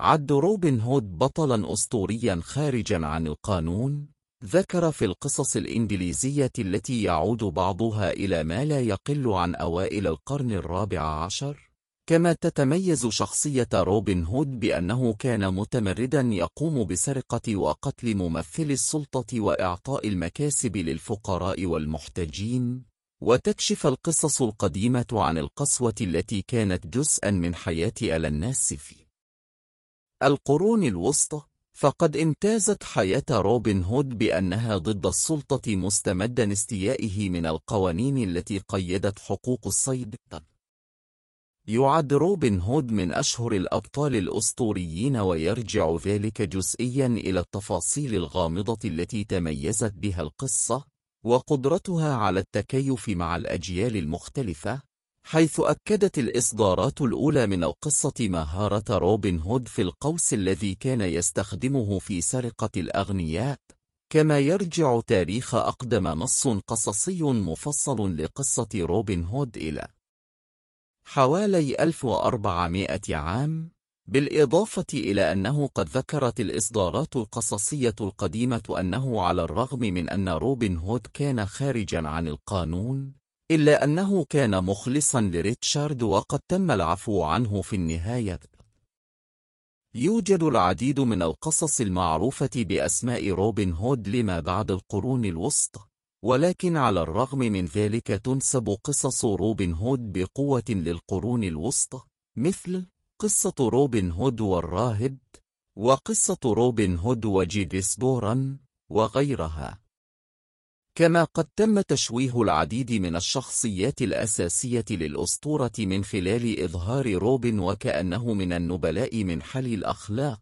عد روبن هود بطلا أسطوريا خارجا عن القانون ذكر في القصص الإنجليزية التي يعود بعضها إلى ما لا يقل عن أوائل القرن الرابع عشر. كما تتميز شخصية روبن هود بأنه كان متمردا يقوم بسرقة وقتل ممثل السلطة وإعطاء المكاسب للفقراء والمحتاجين وتكشف القصص القديمة عن القسوة التي كانت جزءا من حياة الناس في القرون الوسطى فقد امتازت حياة روبن هود بأنها ضد السلطة مستمدا استيائه من القوانين التي قيدت حقوق الصيد. يعد روبن هود من أشهر الأبطال الأسطوريين ويرجع ذلك جزئيا إلى التفاصيل الغامضة التي تميزت بها القصة وقدرتها على التكيف مع الأجيال المختلفة. حيث أكدت الإصدارات الأولى من القصة مهارة روبن هود في القوس الذي كان يستخدمه في سرقة الأغنياء كما يرجع تاريخ أقدم نص قصصي مفصل لقصة روبن هود إلى حوالي 1400 عام بالإضافة إلى أنه قد ذكرت الإصدارات القصصية القديمة أنه على الرغم من أن روبن هود كان خارجا عن القانون إلا أنه كان مخلصا لريتشارد وقد تم العفو عنه في النهاية. يوجد العديد من القصص المعروفة بأسماء روبن هود لما بعد القرون الوسطى ولكن على الرغم من ذلك تنسب قصص روبن هود بقوة للقرون الوسطى مثل قصة روبن هود والراهب وقصة روبن هود وجيدسبورا وغيرها. كما قد تم تشويه العديد من الشخصيات الأساسية للأسطورة من خلال إظهار روبن وكأنه من النبلاء منحل الأخلاق.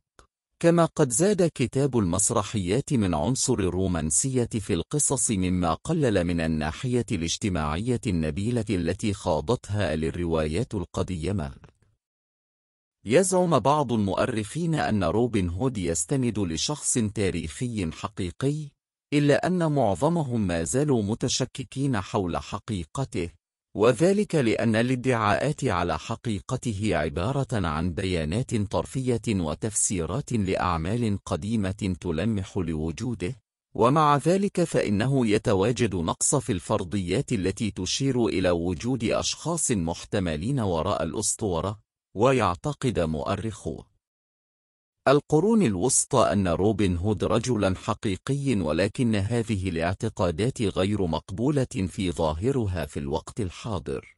كما قد زاد كتاب المسرحيات من عنصر الرومانسية في القصص مما قلل من الناحية الاجتماعية النبيلة التي خاضتها للروايات القديمة. يزعم بعض المؤرخين أن روبن هود يستند لشخص تاريخي حقيقي إلا أن معظمهم ما زالوا متشككين حول حقيقته وذلك لأن الادعاءات على حقيقته عبارة عن بيانات طرفية وتفسيرات لأعمال قديمة تلمح لوجوده ومع ذلك فإنه يتواجد نقص في الفرضيات التي تشير إلى وجود أشخاص محتملين وراء الأسطورة ويعتقد مؤرخوه القرون الوسطى أن روبن هود رجلا حقيقي ولكن هذه الاعتقادات غير مقبولة في ظاهرها في الوقت الحاضر.